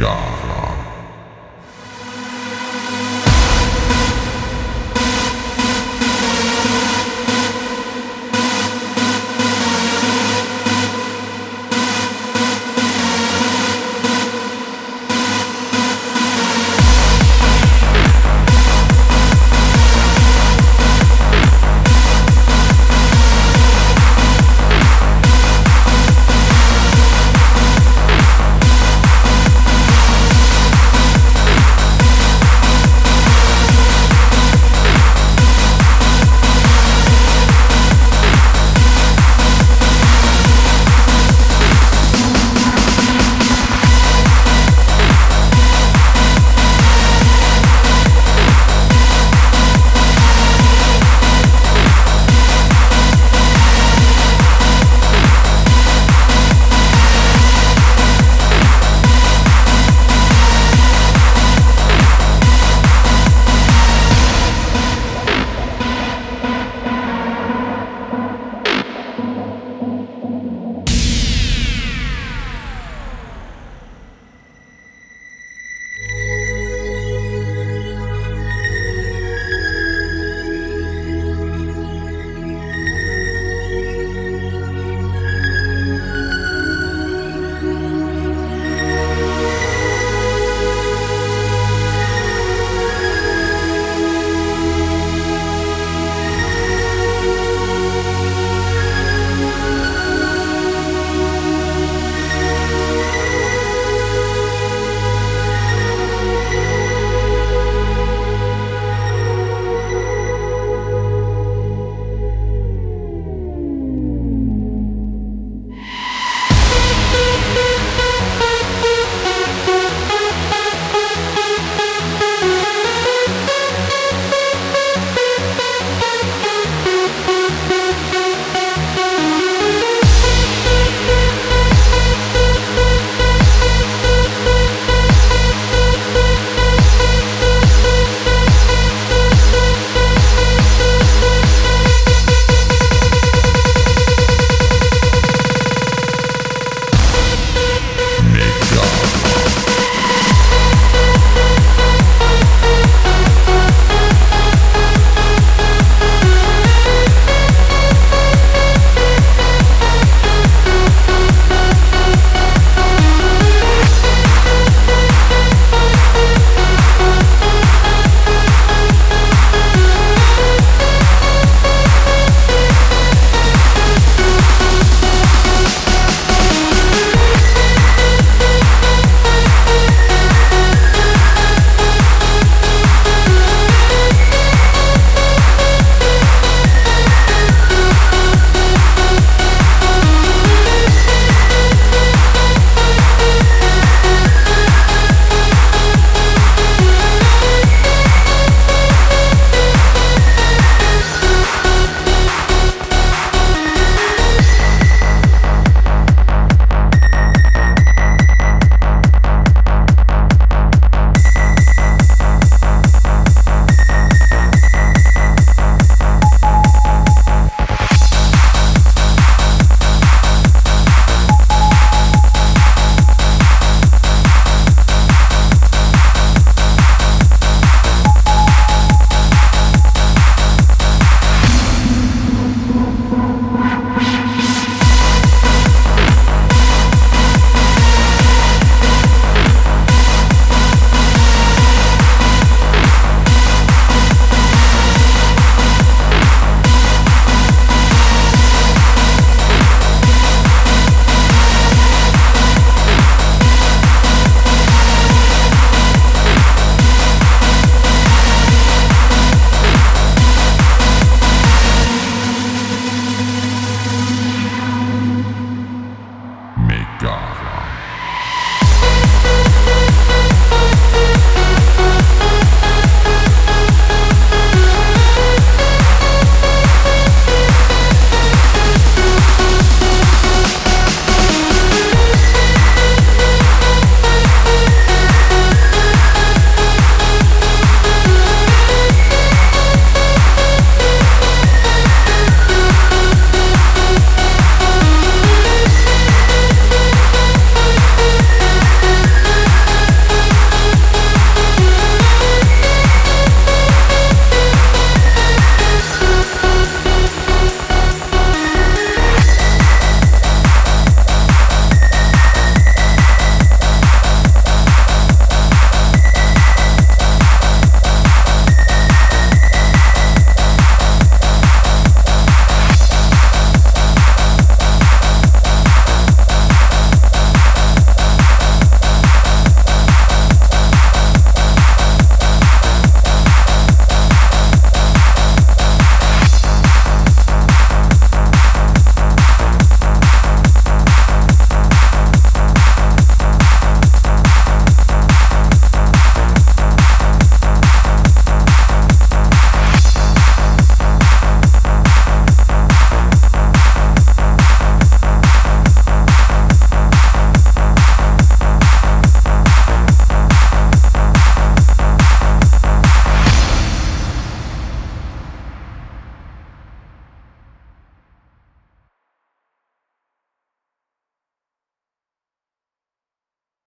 Yeah.